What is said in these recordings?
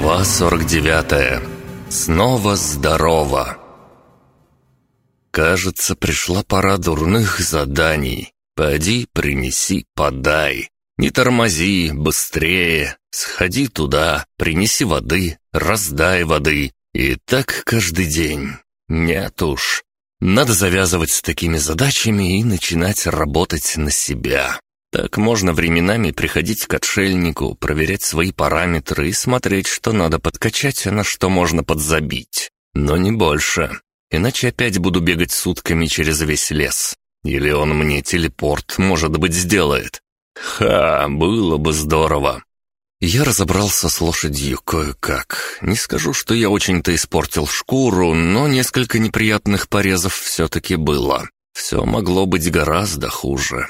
Глава 49. Снова здорово. Кажется, пришла пора дурных заданий. Поди, принеси, подай. Не тормози, быстрее. Сходи туда, принеси воды, раздай воды. И так каждый день. Нет уж. Надо завязывать с такими задачами и начинать работать на себя. Так можно временами приходить к отшельнику, проверять свои параметры и смотреть, что надо подкачать, а на что можно подзабить. Но не больше. Иначе опять буду бегать сутками через весь лес. Или он мне телепорт, может быть, сделает. Ха, было бы здорово. Я разобрался с лошадью кое-как. Не скажу, что я очень-то испортил шкуру, но несколько неприятных порезов все-таки было. Все могло быть гораздо хуже.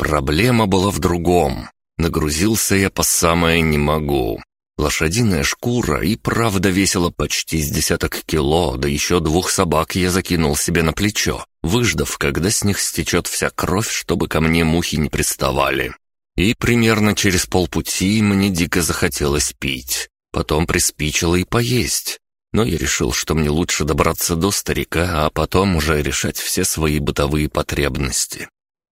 Проблема была в другом. Нагрузился я по самое не могу. Лошадиная шкура и правда весила почти с десяток кило, да еще двух собак я закинул себе на плечо, выждав, когда с них стечет вся кровь, чтобы ко мне мухи не приставали. И примерно через полпути мне дико захотелось пить. Потом приспичило и поесть. Но я решил, что мне лучше добраться до старика, а потом уже решать все свои бытовые потребности.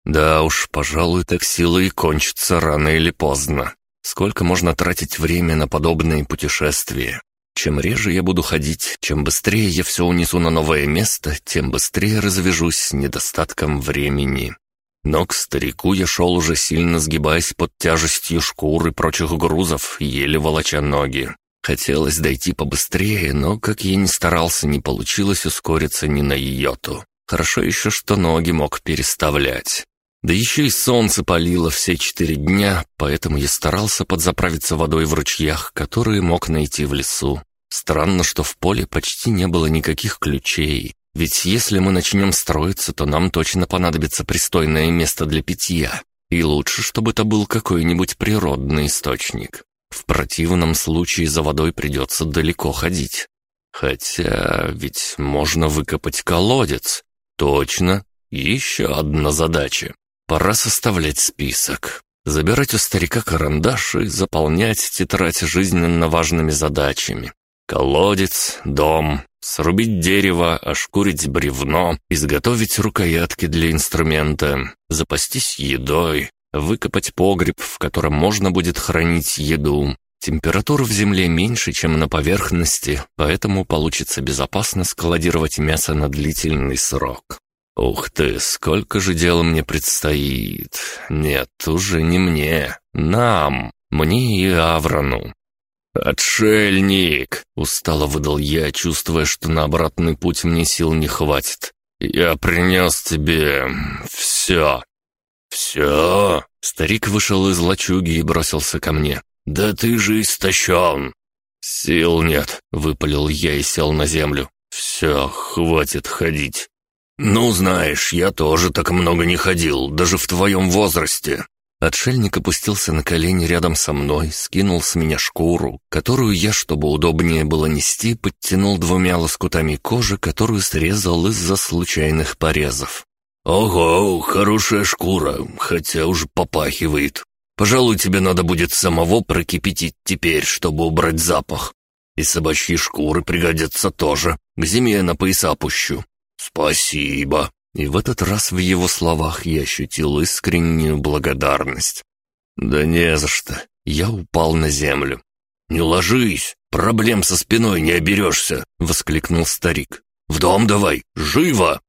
Да уж, пожалуй, так сила и кончится рано или поздно. Сколько можно тратить время на подобные путешествия? Чем реже я буду ходить, чем быстрее я все унесу на новое место, тем быстрее развяжусь с недостатком времени. Но к старику я шел уже сильно сгибаясь под тяжестью шкур и прочих грузов, еле волоча ноги. Хотелось дойти побыстрее, но, как я ни старался, не получилось ускориться ни на йоту. Хорошо еще, что ноги мог переставлять. Да еще и солнце палило все четыре дня, поэтому я старался подзаправиться водой в ручьях, которые мог найти в лесу. Странно, что в поле почти не было никаких ключей. Ведь если мы начнем строиться, то нам точно понадобится пристойное место для питья. И лучше, чтобы это был какой-нибудь природный источник. В противном случае за водой придется далеко ходить. Хотя ведь можно выкопать колодец. Точно. Еще одна задача. Пора составлять список. Забирать у старика карандаш и заполнять тетрадь жизненно важными задачами. Колодец, дом, срубить дерево, ошкурить бревно, изготовить рукоятки для инструмента, запастись едой, выкопать погреб, в котором можно будет хранить еду. Температура в земле меньше, чем на поверхности, поэтому получится безопасно складировать мясо на длительный срок. Ух ты, сколько же дел мне предстоит. Нет, уже не мне. Нам. Мне и Аврану. «Отшельник!» — устало выдал я, чувствуя, что на обратный путь мне сил не хватит. «Я принес тебе... все». «Все?» — старик вышел из лачуги и бросился ко мне. «Да ты же истощен!» «Сил нет», — выпалил я и сел на землю. «Все, хватит ходить. «Ну, знаешь, я тоже так много не ходил, даже в твоем возрасте». Отшельник опустился на колени рядом со мной, скинул с меня шкуру, которую я, чтобы удобнее было нести, подтянул двумя лоскутами кожи, которую срезал из-за случайных порезов. «Ого, хорошая шкура, хотя уж попахивает. Пожалуй, тебе надо будет самого прокипятить теперь, чтобы убрать запах. И собачьи шкуры пригодятся тоже. К зиме на пояса опущу. «Спасибо». И в этот раз в его словах я ощутил искреннюю благодарность. «Да не за что». Я упал на землю. «Не ложись, проблем со спиной не оберешься», — воскликнул старик. «В дом давай, живо!»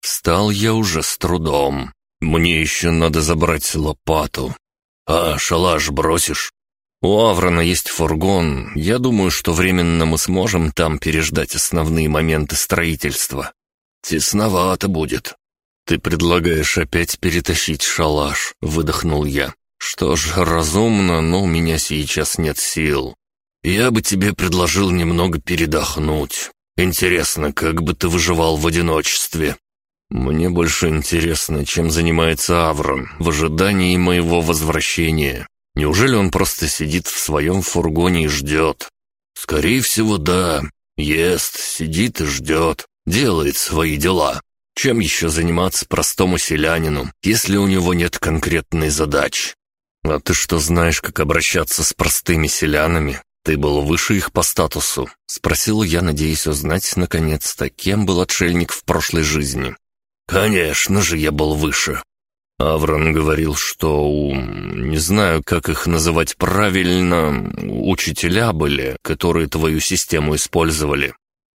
Встал я уже с трудом. Мне еще надо забрать лопату. «А, шалаш бросишь?» «У Аврона есть фургон. Я думаю, что временно мы сможем там переждать основные моменты строительства. «Тесновато будет». «Ты предлагаешь опять перетащить шалаш», — выдохнул я. «Что ж, разумно, но у меня сейчас нет сил. Я бы тебе предложил немного передохнуть. Интересно, как бы ты выживал в одиночестве?» «Мне больше интересно, чем занимается Аврон в ожидании моего возвращения. Неужели он просто сидит в своем фургоне и ждет?» «Скорее всего, да. Ест, сидит и ждет делает свои дела. Чем еще заниматься простому селянину, если у него нет конкретной задачи? А ты что знаешь, как обращаться с простыми селянами? «Ты был выше их по статусу?» — спросил я, надеясь узнать, наконец-то, кем был отшельник в прошлой жизни. «Конечно же, я был выше». Аврон говорил, что у... не знаю, как их называть правильно, учителя были, которые твою систему использовали.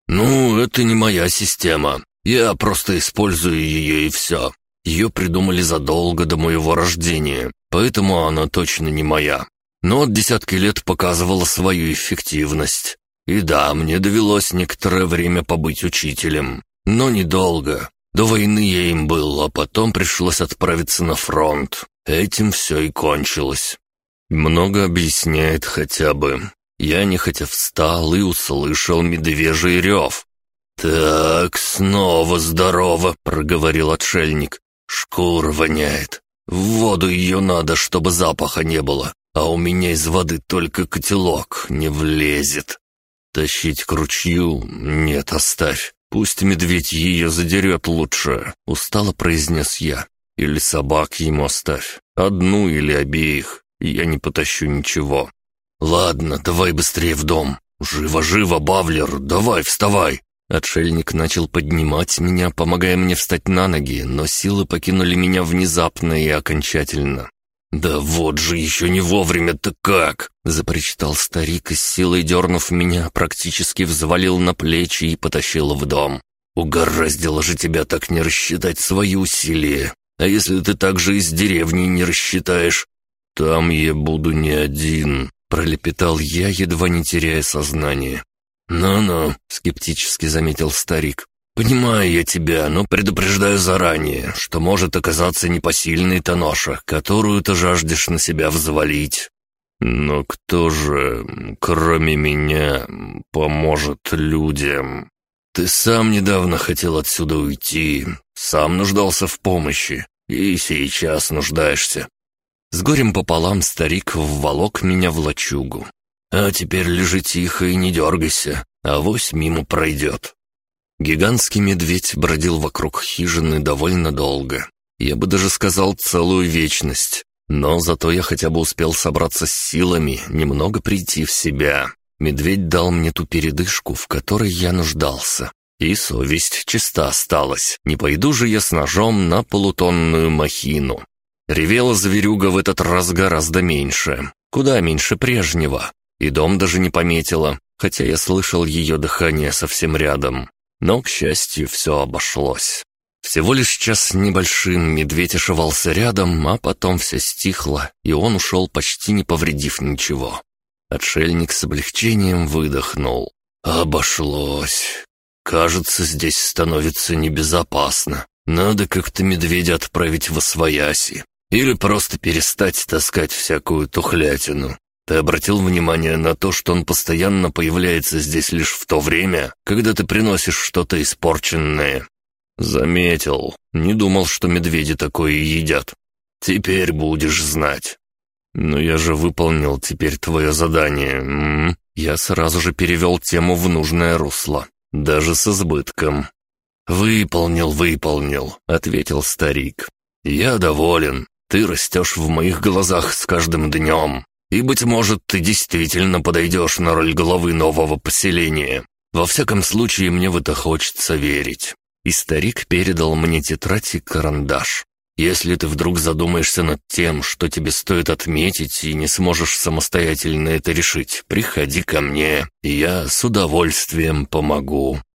«Ну, это не моя система. Я просто использую ее и все. Ее придумали задолго до моего рождения, поэтому она точно не моя но от десятки лет показывала свою эффективность. И да, мне довелось некоторое время побыть учителем, но недолго. До войны я им был, а потом пришлось отправиться на фронт. Этим все и кончилось. Много объясняет хотя бы. Я нехотя встал и услышал медвежий рев. «Так, снова здорово», — проговорил отшельник. «Шкура воняет. В воду ее надо, чтобы запаха не было а у меня из воды только котелок не влезет. Тащить к ручью? Нет, оставь. Пусть медведь ее задерет лучше, устало произнес я. Или собак ему оставь. Одну или обеих. Я не потащу ничего. Ладно, давай быстрее в дом. Живо-живо, Бавлер, давай, вставай. Отшельник начал поднимать меня, помогая мне встать на ноги, но силы покинули меня внезапно и окончательно. «Да вот же еще не вовремя-то как!» — запричитал старик и с силой дернув меня, практически взвалил на плечи и потащил в дом. «Угораздило же тебя так не рассчитать свои усилия. А если ты так же из деревни не рассчитаешь?» «Там я буду не один», — пролепетал я, едва не теряя сознание. «Ну-ну», — скептически заметил старик. «Понимаю я тебя, но предупреждаю заранее, что может оказаться непосильной-то ноша, которую ты жаждешь на себя взвалить. Но кто же, кроме меня, поможет людям? Ты сам недавно хотел отсюда уйти, сам нуждался в помощи, и сейчас нуждаешься». С горем пополам старик вволок меня в лачугу. «А теперь лежи тихо и не дергайся, авось мимо пройдет». Гигантский медведь бродил вокруг хижины довольно долго. Я бы даже сказал целую вечность. Но зато я хотя бы успел собраться с силами, немного прийти в себя. Медведь дал мне ту передышку, в которой я нуждался. И совесть чиста осталась. Не пойду же я с ножом на полутонную махину. Ревела зверюга в этот раз гораздо меньше. Куда меньше прежнего. И дом даже не пометила, хотя я слышал ее дыхание совсем рядом. Но, к счастью, все обошлось. Всего лишь час небольшим медведь ошивался рядом, а потом все стихло, и он ушел, почти не повредив ничего. Отшельник с облегчением выдохнул. «Обошлось. Кажется, здесь становится небезопасно. Надо как-то медведя отправить в освояси. Или просто перестать таскать всякую тухлятину. Ты обратил внимание на то, что он постоянно появляется здесь лишь в то время, когда ты приносишь что-то испорченное?» «Заметил. Не думал, что медведи такое едят. Теперь будешь знать». «Но я же выполнил теперь твое задание. М -м? Я сразу же перевел тему в нужное русло, даже с избытком». «Выполнил, выполнил», — ответил старик. «Я доволен. Ты растешь в моих глазах с каждым днем. И, быть может, ты действительно подойдешь на роль главы нового поселения. Во всяком случае, мне в это хочется верить». И старик передал мне тетрадь и карандаш. «Если ты вдруг задумаешься над тем, что тебе стоит отметить, и не сможешь самостоятельно это решить, приходи ко мне, и я с удовольствием помогу».